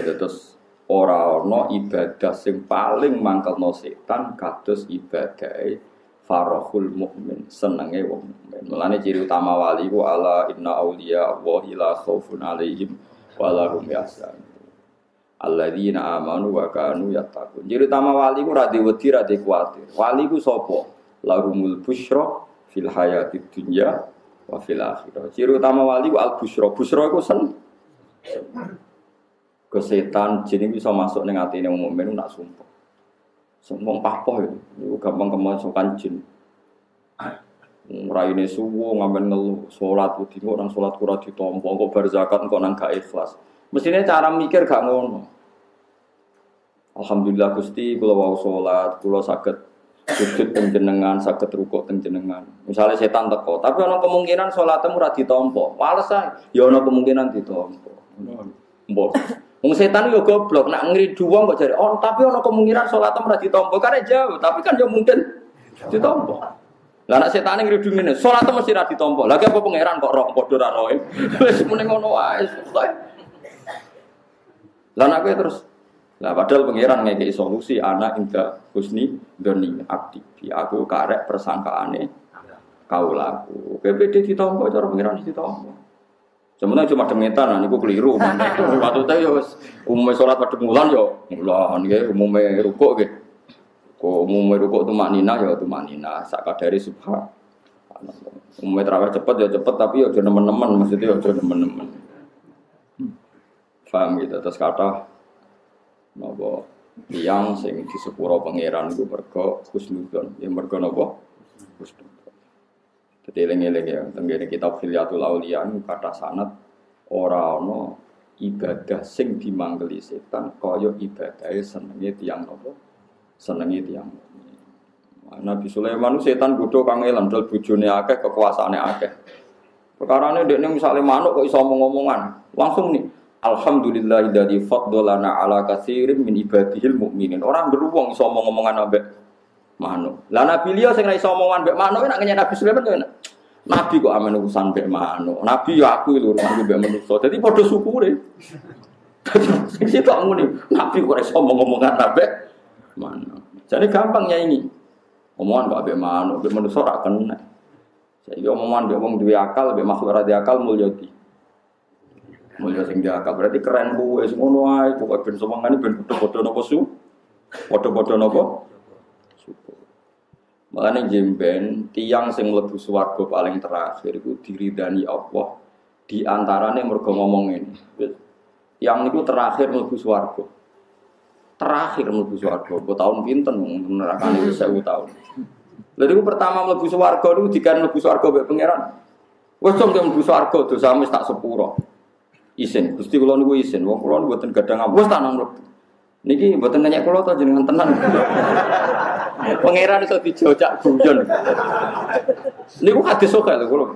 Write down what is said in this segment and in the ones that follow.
gitu terus ora ana ibadah sing paling mangkelno setan kados ibadah farahul mukmin senenge wong mukmin. Mulane ciri utama wali ku ala inna auliya Allah la khaufun alaihim wa la hum yahzanun. Alladzina amanu wa kanu yattaqun. Ciri utama wali ku ra wedi ra kuwatir. Wali ku sapa? Lahumul busyra fil hayatid dunya wa fil akhirah. Ciri utama wali ku al busyra busyra ku sen ke setan jin bisa masuk ning atine wong mukmin nak sumpah. Sumpah papoh itu, itu gampang kemasukan jin. Raine suwo ngamen ngelu salat wedi kok nang salat ora ditampa kok bar zakat kok nang gak ikhlas. Mestinya cara mikir gak ngono. Alhamdulillah Gusti kula wau salat, kula saged sujud teng jenengan, saged rukuk teng jenengan. Misalnya setan teko, tapi ana kemungkinan salatmu ora ditampa. Wales ya ana kemungkinan ditampa. Mbok. Wong setan yo goblok, nak ngridu wong kok jare, "Oh, tapi ana kemungkinan salat ora ditampa." Karena jauh, tapi kan yo mungkin ditampa. Lah nak setan ngridu ngene, salat mesti ra ditampa. Lagi apa pangeran kok roh padha ra roe. Wis muni ngono wae. Lah nak terus Lah padahal pangeran ngekei solusi anak indah husni doni abdi. Aku karek persangkaane kau laku. PPD ditompo cara pangeran ditompo. Sebenarnya cuma demetan, nah, niku keliru. Waktu itu ya umumnya sholat pada bulan ya mulan ya umumnya rukuk ya. Kok umumnya rukuk itu maknina ya itu maknina. Saka dari subhan. Umumnya terawih cepet ya cepet tapi ya jangan teman-teman maksudnya ya jangan teman-teman. Paham gitu terus kata Napa tiang sing di sepuro pangeran iku mergo husnudon. Ya mergo napa? Husnudon. Jadi eling-eling ya, tenggene kitab Hilyatul Auliya kata sanat ora ana ibadah sing dimanggeli setan kaya ibadahe senenge tiang napa? Senenge tiang Nabi Sulaiman setan kudu kang elam dal bojone akeh kekuasaane akeh. Perkarane dekne misalnya manuk kok iso omong-omongan, langsung nih Alhamdulillah dari faddolana ala kasirin min ibadihil mukminin. Orang beruang iso omong-omongan ambek manuk. Lah Nabi liya sing iso omongan mbek manuk nek ngenyek Nabi Sulaiman kan. Nabi kok amen urusan mbek manuk. Nabi ya aku lho urusan mbek manusa. Dadi padha syukure. Sing sitok ngene. Nabi kok iso omong-omongan ambek manuk. Jadi gampangnya ini. Omongan kok ambek manuk, mbek manusa ora kena. Saiki omongan mbek wong duwe akal, mbek makhluk ora akal mulya di. Mulya sing akal berarti keren kuwe sing ngono ae pokoke ben semangane ben padha-padha napa su. Padha-padha napa? Makanya jemben tiang sing mlebu swarga paling terakhir iku diridani Allah di antarane mergo ngomong ini. Yang niku terakhir mlebu swarga. Terakhir mlebu swarga, kok tahun pinten nerakane wis 1000 tahun. Lha niku pertama mlebu swarga niku dikan mlebu swarga mbek pangeran. Wes dong mlebu swarga dosamu tak sepuro. Isin, Gusti kula niku isin, wong kula mboten gadang apa tak nang. Niki mboten nanya kula to jenengan tenan. Pangeran iso dijojak guyon. Niku hadis sok lho kula.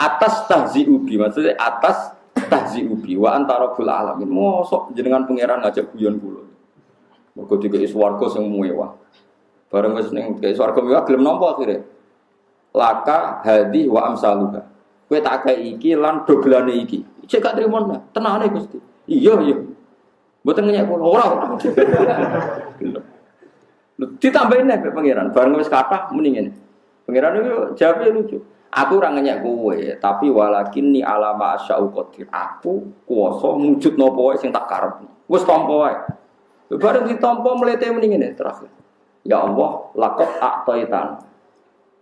Atas tahzi ubi maksudnya atas tahzi ubi wa antara bul alamin. Mosok jenengan pangeran ngajak guyon kula. Mergo dikeki swarga sing mewah. Bareng wis ning dikeki swarga mewah gelem nampa akhire. Laka hadi wa amsaluha. Kowe tak iki lan dogelane iki. Cek gak trimo tenane Gusti. Iya iya. Mboten ngenyek kula ora ora. Ditambahin nih pangeran, bareng wis kata mendingin. Pangeran itu jawabnya lucu. Aku ora ngenyek kowe, tapi walakin ni alama asya'u qadir. Aku kuwasa mujud wae sing tak karep. Wis tampa wae. Bareng ditampa mlete mendingin terakhir. Ya Allah, lakot aktaitan.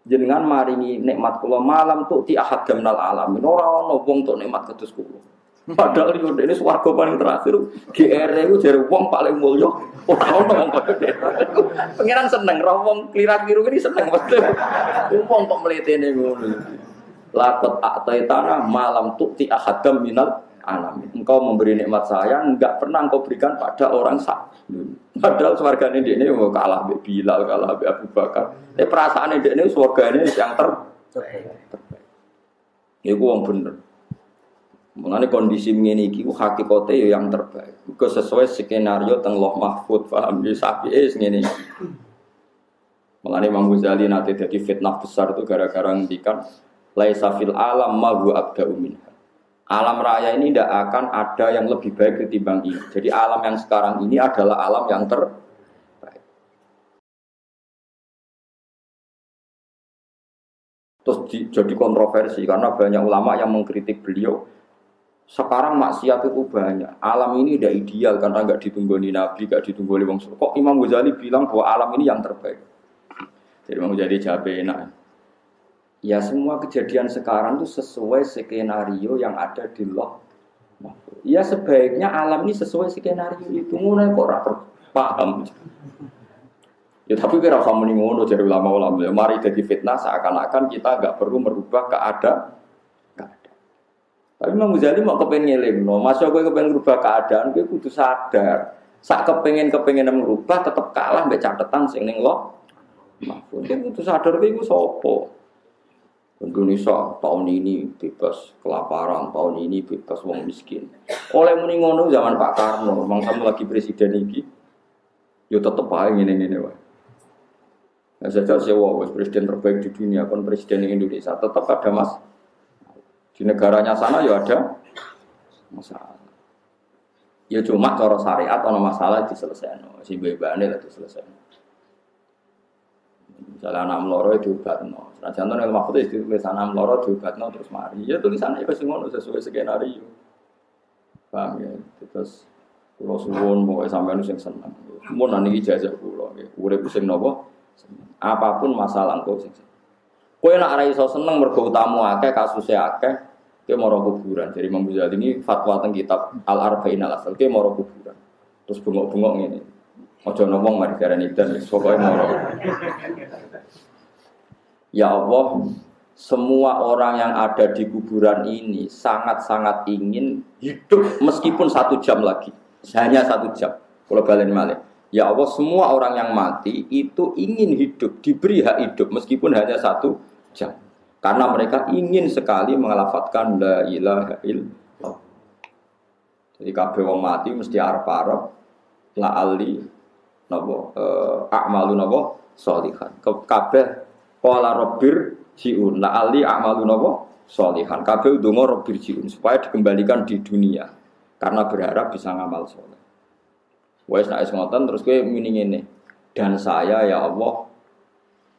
Jenengan maringi nikmat kula malam tuh ti ahad gamnal alamin. Ora ana wong tuk nikmat ketus kula. Padahal yo ini swarga paling terakhir GR itu jadi wong paling mulia. Ora ono wong padha Pengiran seneng roh wong klirak-kliru ini seneng betul. Wong kok mletene ngono. Lakot aktai tanah malam tukti ahadam minal alamin. Engkau memberi nikmat saya enggak pernah engkau berikan pada orang sak. Padahal swarga ini dia ini mau kalah be Bilal, kalah be Abu Bakar. Tapi perasaan dia ini swarga ini yang terbaik. Ini wong bener. Mengenai kondisi ini, ku hakikatnya ya yang terbaik. Itu sesuai skenario teng loh mahfud, paham ya sapi es ini. Mengenai Imam Ghazali nanti jadi fitnah besar itu gara-gara ngendikan laisa fil alam ma huwa abda'u minha. Alam raya ini tidak akan ada yang lebih baik ketimbang ini. Jadi alam yang sekarang ini adalah alam yang terbaik. Terus di, jadi kontroversi karena banyak ulama yang mengkritik beliau. Sekarang maksiat itu banyak. Alam ini tidak ideal karena nggak ditunggoni Nabi, nggak ditunggoni Wong Kok Imam Ghazali bilang bahwa alam ini yang terbaik. Jadi Imam Ghazali jawab enak. Ya semua kejadian sekarang itu sesuai skenario yang ada di loh. Ya sebaiknya alam ini sesuai skenario itu. Mulai kok rapor paham. Ya tapi kira usah muni ngono dari ulama-ulama. Mari jadi fitnah seakan-akan kita nggak perlu merubah keadaan. Tapi Imam Ghazali mau kepengen ngelim, no. Masa gue kepengen merubah keadaan, gue kudu sadar. Saat kepengen kepengen merubah, tetap kalah mbak catatan sing neng lo. Mahfud, dia kudu sadar gue sopo. Indonesia tahun ini bebas kelaparan, tahun ini bebas wong miskin. Oleh muni ngono zaman Pak Karno, memang kamu lagi presiden ini, yo tetep aja ini ini wae. Nah, saja sewa presiden terbaik di dunia, kon presiden Indonesia tetap ada mas. Di negaranya sana ya ada masalah. Ya cuma cara syariat atau masalah diselesaikan, si bebane lah diselesaikan. Misalnya anak meloro itu no. Nah contoh yang mahfud itu tulis anak meloro no terus mari. Ya tulisannya itu semua sesuai skenario. Paham ya? Terus Kulo suwun pokoknya sampai nusing seneng. Mau nanti ijazah kulo, urip sing nopo. Apa pun masalah engko sing seneng. Nak ora iso seneng mergo utamu akeh kasusnya akeh, kowe moro kuburan. Jadi Imam Ghazali ini fatwa teng kitab Al Arba'in Al Asal, kowe moro kuburan. Terus bengok-bengok ngene. Ojo ngomong mari darani dan pokoknya moro. Ya Allah, semua orang yang ada di kuburan ini sangat-sangat ingin hidup meskipun satu jam lagi, hanya satu jam. Kalau balen malik. Ya Allah, semua orang yang mati itu ingin hidup, diberi hak hidup meskipun hanya satu jam. Karena mereka ingin sekali mengelafatkan la ilaha illallah. Jadi kabeh wong mati mesti arep-arep la ali napa uh, a'malu napa sholihan. Kabeh qala rabbir jiun la ali a'malu napa sholihan. Kabeh donga rabbir jiun supaya dikembalikan di dunia karena berharap bisa ngamal soleh. Wes nek ngoten terus kowe muni ngene. Dan saya ya Allah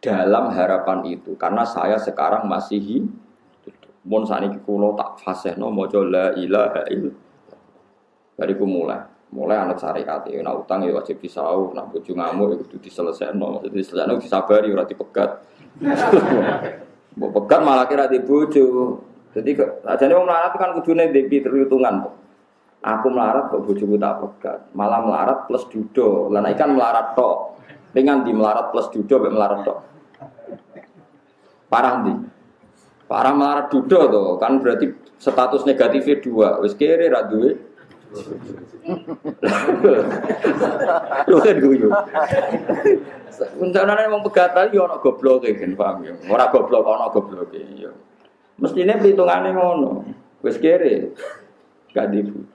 dalam harapan itu karena saya sekarang masih. Mun sakniki kula tak fasihno maca la ilaha illallah. Bariku mulai. Mulai anak syariat ya. Nak utang ya wajib disau nak bojo ngamuk ya kudu diselesaikan. Jadi diselesaikan disabari ora dipegat. Mau pegat malah kira di bojo. Jadi nih mau melarat kan kudune debi terhitungan aku melarat kok bojoku tak pegat. Malah melarat plus judo lan ikan melarat tok. Dengan di melarat plus judo be melarat tok parah di parah melarat judo tuh kan berarti status negatifnya dua wis kere ra Lho kan guyu. Rencana emang pegatan yo ana gobloke kan paham ya. Ora goblok ana gobloke ya. Mestine perhitungane ngono. Wis kere. Gak dibu.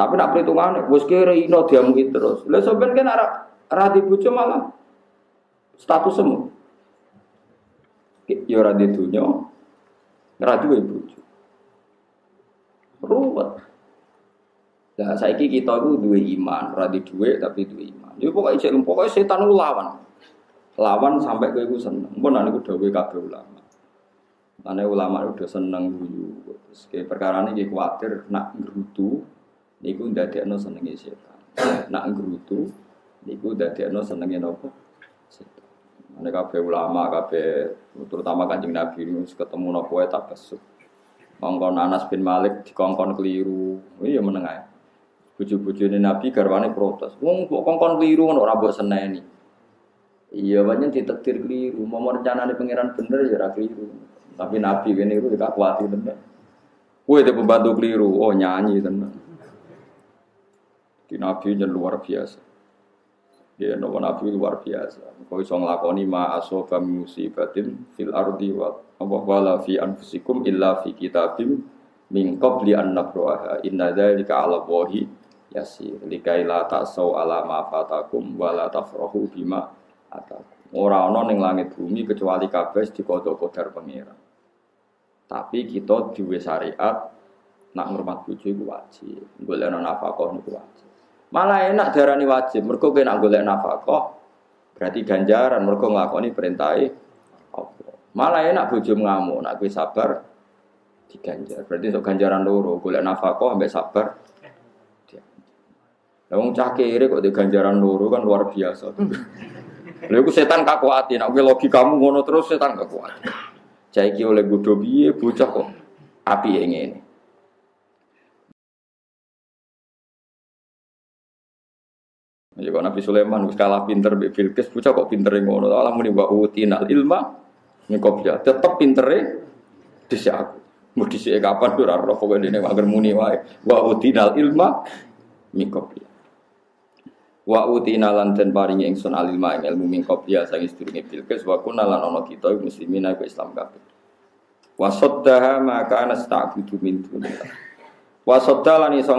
Tapi nak perhitungane wis kere ino diamuki terus. Lah sampean kan ora ora dibujo malah status semu. Ya ora didunya. Ora duwe bojo. Ruwet. Nah, saiki kita itu dua iman, radi dua tapi dua iman. Ya pokoknya cek pokoknya setan itu lawan. Lawan sampai ke iku seneng. Mun nek dawuh kabeh ulama. Ane ulama udah seneng guyu. Terus kayak perkara ini khawatir nak ngrutu niku ndadekno senenge setan. Nak ngrutu niku ndadekno senenge napa? Setan. Ane kabeh ulama kabeh terutama Kanjeng Nabi ini ketemu napa wae tabasuk. Kongkon Anas bin Malik dikongkon keliru. Iya menengah. Buju-bujune Nabi garwane protes. Wong kok kongkon keliru ngono ora mbok seneni. Iya banyak ditektir keliru, mau rencanane pangeran bener ya keliru. Tapi Nabi kene itu gak kuat tenan. Kowe itu pembantu keliru, oh nyanyi tenan. Di Nabi luar biasa. Ya, nopo Nabi luar biasa. Kau iso nglakoni ma asoba musibatin fil ardi wa wala fi anfusikum illa fi kitabim min qabli an nabraha. Inna dzalika 'ala Allahi yasir likai la taksau ala ma fatakum wa tafrahu bima atakum ora ana ning langit bumi kecuali kabeh dikodho kodar pangeran Tapi kita duwe syariat nak ngurmat bojo iku wajib. Golek nafkah niku wajib. Malah enak darani wajib, mergo kowe nak golek nafkah berarti ganjaran mergo nglakoni perintahe Allah. Malah enak bojo ngamuk, nak kowe sabar diganjar. Berarti untuk ganjaran loro, golek nafkah ambek sabar. Lah wong cah kere kok ganjaran loro kan luar biasa. Lha iku setan kakuati, nek kowe logikamu ngono terus setan kakuati. Cah iki oleh bodho piye bocah kok api ngene. Ya kok Nabi Sulaiman wis kalah pinter mbek Bilqis, bocah kok pintere ngono. Allah muni wa utinal ilma ngikopya. Tetep pintere dhisik aku. Mau dhisik kapan ora roh pokoke dene agar muni wae. Wa utinal ilma ngikopya. Wa utina lan den paringi ingsun alilma ing ilmu min qabya sang sedurunge Bilqis wa kunna lan ana kita muslimin aku Islam kabeh. Wa saddaha ma kana sta'budu min dunillah. Wa sadda lan iso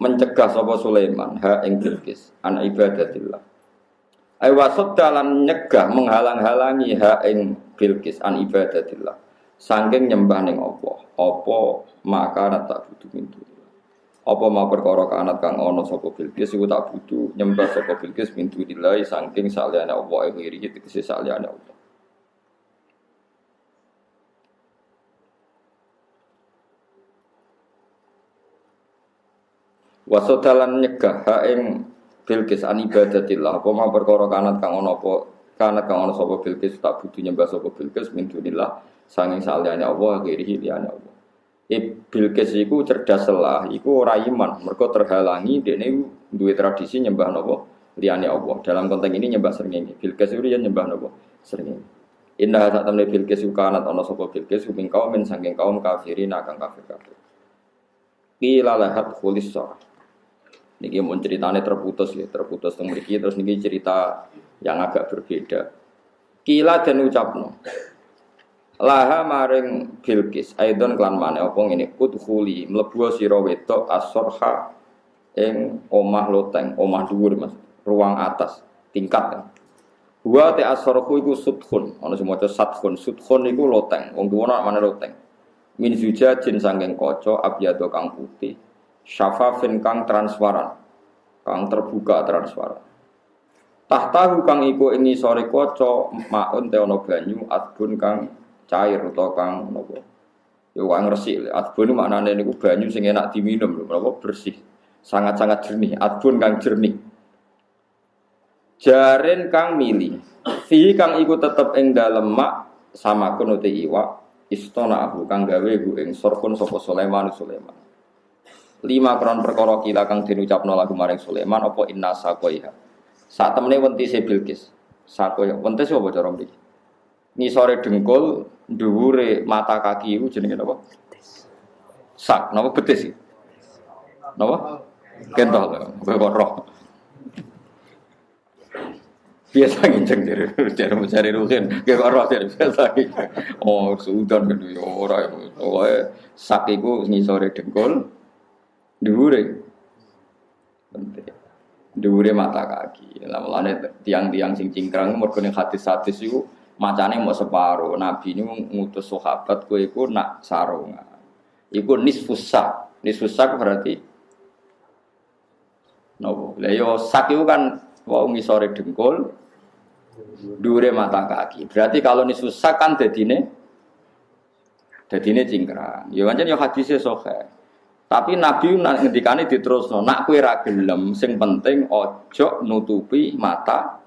mencegah sapa Sulaiman ha ing Bilqis an ibadatillah. Ai wasad dalan nyegah menghalang-halangi ha ing Bilqis an ibadatillah. Sangking nyembah ning Allah. Apa maka tak butuh mintu. Apa ma perkara kanat kang ana sapa Bilqis iku tak butuh nyembah sapa Bilqis mintu dilai sangking saliyane Allah ing iri tegese saliyane Allah. Wasodalan nyegah ha ing Bilqis an ibadatillah apa ma perkara kanat kang ana apa kanat kang ana sapa Bilqis tak butuh nyembah sapa Bilqis min dunillah sanging saliyane Allah kiri liyane Allah. Bilqis iku cerdas lah, iku ora iman, mergo terhalangi dekne duwe tradisi nyembah napa liyane Allah. Dalam konteks ini nyembah srengenge. Bilqis iku nyembah napa srengenge. Indah sak temne Bilqis iku kanat ana sapa Bilqis ing kaum min sanging kaum kafirin akan kafir kafir. Qila lahat khulis Niki mau ceritanya terputus ya, terputus teng mriki terus niki cerita yang agak berbeda. Kila dan ucapno. Laha maring Bilqis, aidon klan mana apa ngene udkhuli mlebu sira wedok asorha ing omah loteng, omah dhuwur Mas, ruang atas, tingkat ya. Wa te asorku iku sudkhun, ana sing maca sadkhun, sudkhun iku loteng, wong tuwa mana loteng. Min zujajin sangking kaca abyado kang putih syafafin kang transparan kang terbuka transparan. Tahtahu kang iku ing sore kaca maun te ana banyu adbun kang cair utawa kang napa ya kang resik adbun maknane niku banyu sing enak diminum lho napa bersih sangat-sangat jernih adbun kang jernih. Jaren kang mili fi kang iku tetep ing dalem mak sama kuno te iwak istana aku kang gawe gu ing sorpun sapa Sulaiman Sulaiman lima kron perkara kila kang diucapno lagu maring Sulaiman apa inna sakoiha? Saat temene wentise Bilqis. Sakoya wentis apa cara mriki? Ngisore dengkul dhuwure mata kaki iku jenenge apa sak. Napa betis napa? Kentol kok roh. Biasa nginceng dari dari mencari rugen kayak roh dari biasa oh sudan kan ya ora pokoknya sak iku ngisore dengkul Dhuwure. Penting. Dhuwure mata kaki. Lah mulane tiang-tiang sing cingkrang mergo ning hadis-hadis iku macane mau separo. Nabi ini ngutus sahabat kowe iku nak sarungan. Iku nisfus sak. Berarti nopo. Lah yo sak iku kan wau ngisore dengkul, dure mata kaki. Berarti kalau nisfus sak kan dadine dadine cingkrang. Ya pancen yo hadise sahih. Tapi Nabi ngendikane diterusno, nak kue ra gelem, sing penting ojo nutupi mata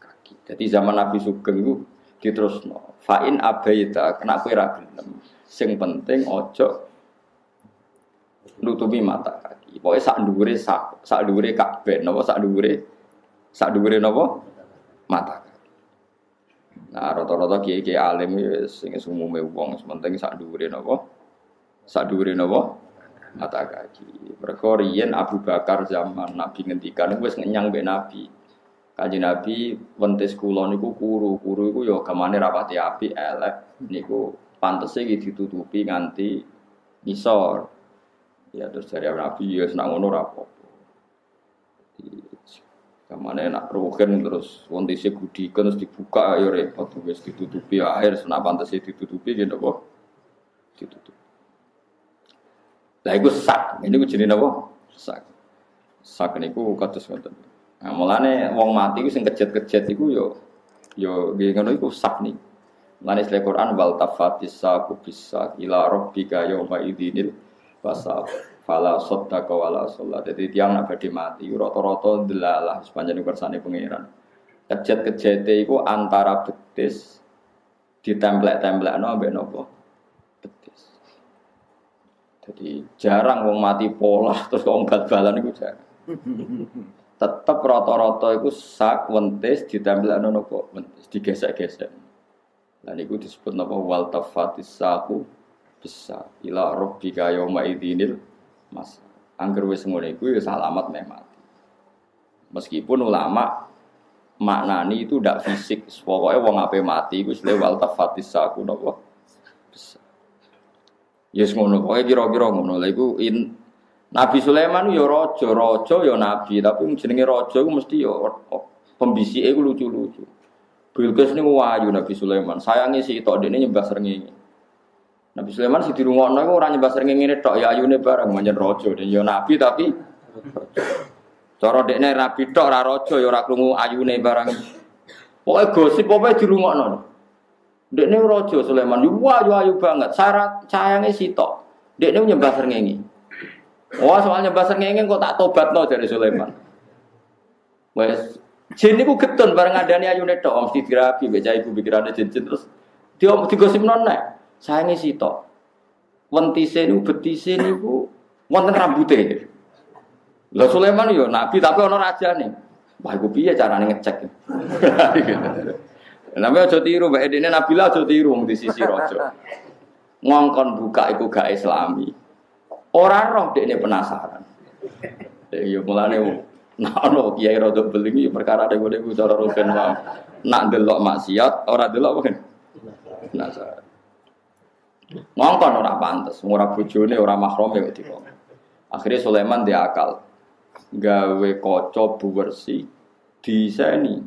kaki. Jadi zaman Nabi Sugeng itu diterusno. Fa'in abaita, nak kue ra gelem, sing penting ojo nutupi mata kaki. Pokoknya sak dhuwure sak sak dhuwure kabeh napa sak dhuwure sak dhuwure napa mata kaki. Nah, rata-rata kiai-kiai alim wis sing umume wong penting sak dhuwure napa? Sak dhuwure napa? Mata kaki. Mereka Abu Bakar zaman Nabi ngendikan wis ngenyang be Nabi. Kaji Nabi wentis kula niku kuru, kuru iku ya rapati api elek niku pantese iki ditutupi nganti nisor. Ya terus dari Nabi ya senang ngono ra apa-apa. Kamane nak rohen terus wontise gudikan terus dibuka ya repot wis ditutupi akhir senak pantese ditutupi gitu kok ditutup. Lah iku sak, ini jenenge apa? Sak. Sak niku kados ngoten. Nah, mulane wong mati ku sing kejet-kejet iku yo yo nggih ngono iku sak nih. Mulane sele Quran wal tafatis saku bisa ila rabbika yauma idinil wasab. Fala saddaqa wala sholat. Jadi tiang nak badhe mati rata-rata delalah sepanjang kersane pangeran. Kejet-kejete iku antara betis ditemplek-templekno ambek nopo? Betis. Jadi jarang wong mati pola terus wong bal-balan iku jarang. Tetep rata-rata iku sak wentis ditemplekno nopo? Wentis digesek-gesek. Lah niku disebut napa wal tafatis saku bisa ila rabbika yauma idinil Mas, angger wis ngono iku ya salamat meh mati. Meskipun ulama maknani itu tidak fisik, pokoknya wong ape mati iku lewal tafatis saku napa. Yes ngono, pokoknya kira-kira ngono. Lah iku in Nabi Sulaiman ya raja, raja ya nabi, tapi jenenge raja iku mesti ya pembisike iku lucu-lucu. Bilqis niku wayu Nabi Sulaiman. Sayangi si tok dene nyembah srengenge. Nabi Sulaiman si dirungokno iku ora nyembah srengenge tok ya ayune bareng manjen raja. Dan ya nabi tapi cara dekne rabi tok ora raja ya ora krungu ayune barang. Pokoke gosip pokoke dirungokno. Dekne raja Sulaiman yo wayu ayu banget. Syarat sayange sitok. Dekne nyembah srengenge. Wah, soal nyembah srengenge kok tak tobatno dari Sulaiman. Wes jin niku getun bareng ngandani ayune tok mesti dirapi mbek ibu pikirane jin-jin terus dia digosipno nek sayange sitok. Wentise niku betise niku wonten rambute. Lah Sulaiman yo nabi tapi ana rajane. Wah, iku piye carane ngecek? Namanya aja tiru, Mbak Edine Nabila aja tiru di sisi raja. Ngongkon buka iku gak islami. Orang roh dekne penasaran. Ya mulane nah ono kiai rada beling ya perkara ada gue gue cara rugen wae. Nak delok maksiat, ora delok mungkin. Penasaran. Ngongkon ora pantes, ora bojone, ora mahrome kok dikon. Akhirnya Sulaiman dia akal. Gawe kaca buwersi diseni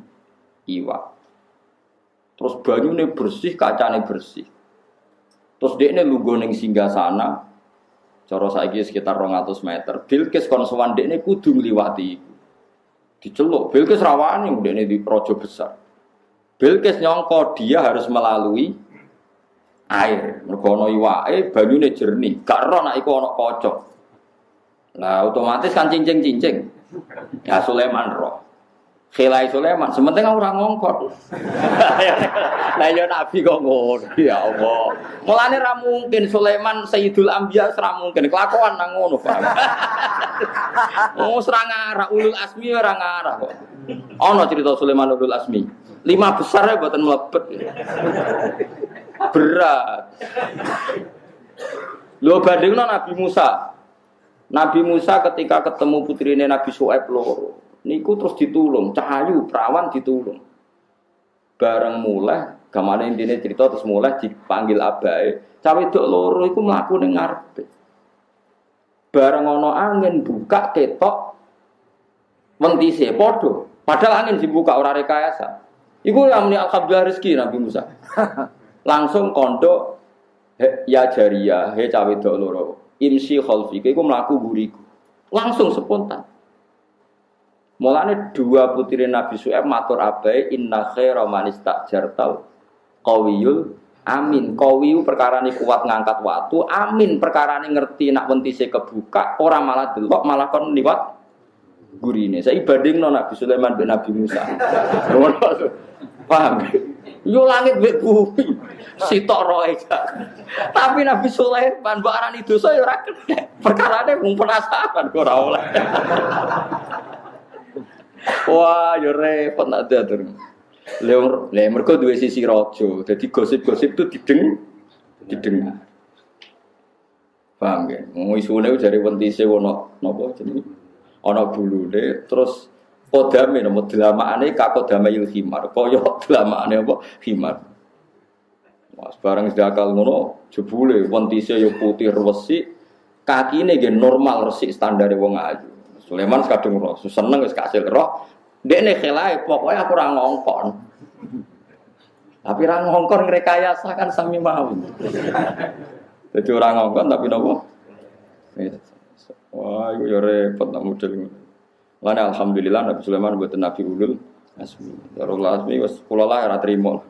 iwak. Terus banyune bersih, kacane bersih. Terus dia ini lugu neng singgah sana, cara saiki sekitar 200 meter. Bilkis kon sowan dekne kudu ngliwati. Diceluk, Bilkis rawani dekne di projo besar. Bilkis nyongko dia harus melalui air. Mergo ana iwake banyune jernih, gak ero nek iku kocok. Nah, otomatis kan cincing-cincing. Ya Sulaiman roh. Khilai Sulaiman, sementing ora ngongkon. Lah ya nabi kok ngono. Ya Allah. Mulane ra mungkin Sulaiman Sayyidul Anbiya ora mungkin kelakuan nang ngono, Pak. Oh, serang ngarah ulul asmi ora ngarah kok. Ana cerita Sulaiman ulul asmi. Lima besar ya buatan melebet. Berat. Lo bandingno Nabi Musa. Nabi Musa ketika ketemu putrine Nabi Su'aib loro niku terus ditulung, cahayu perawan ditulung. Bareng mulai, gamane intine cerita terus mulai dipanggil abae. Cawe wedok loro iku mlaku ning. Bareng ana angin buka ketok wentise padha. Padahal angin dibuka ora rekayasa. Iku amni alhamdulillah rezeki Nabi Musa. Langsung kondo ya jaria, he cawe loro. Imsi khalfi, iku mlaku guriku. Langsung spontan. Mulane dua putri Nabi Su'aib matur abai inna khaira man istajartal qawiyul amin. Qawiyu perkara ini kuat ngangkat waktu, amin perkara ini ngerti nak wentise kebuka, orang malah delok malah kon liwat gurine. Saya banding no Nabi Sulaiman bin Nabi Musa. Paham? Yo langit mbek bumi. Sitok roe Tapi Nabi Sulaiman mbok arani dosa yo ora kena. Perkarane mung penasaran ora oleh. Wah, yo repot nak diatur. Le mereka dua sisi rojo, jadi gosip-gosip itu dideng, didengar. Paham ya? Mau isune dari wentise nopo jadi ono bulu deh, terus kodame nopo delamaane kakodame il himar, koyo delamaane apa himar. Mas barang sedakal ngono, jebule wentise yo putih resi, kakine ge normal resik standar wong ayu. Sulaiman kadung roh, seneng wis kasil roh. Dekne khilai pokoknya aku ora ngongkon. Tapi ra ngongkon ngrekayasa kan sami mau. Jadi orang ngongkon tapi nopo. Wah, itu ya repot nak model. Lana alhamdulillah Nabi Sulaiman buat Nabi Ulul Asmi. Darul Asmi was kula lah ora trimo.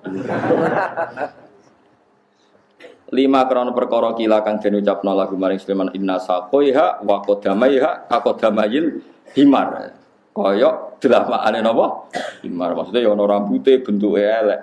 Lima krono perkara kila kang den ucapno lagu maring Sulaiman inna saqaiha wa qadamaiha ka qadamayil himar. Kaya delamakane napa? Himar maksudnya ya ana rambute bentuke elek.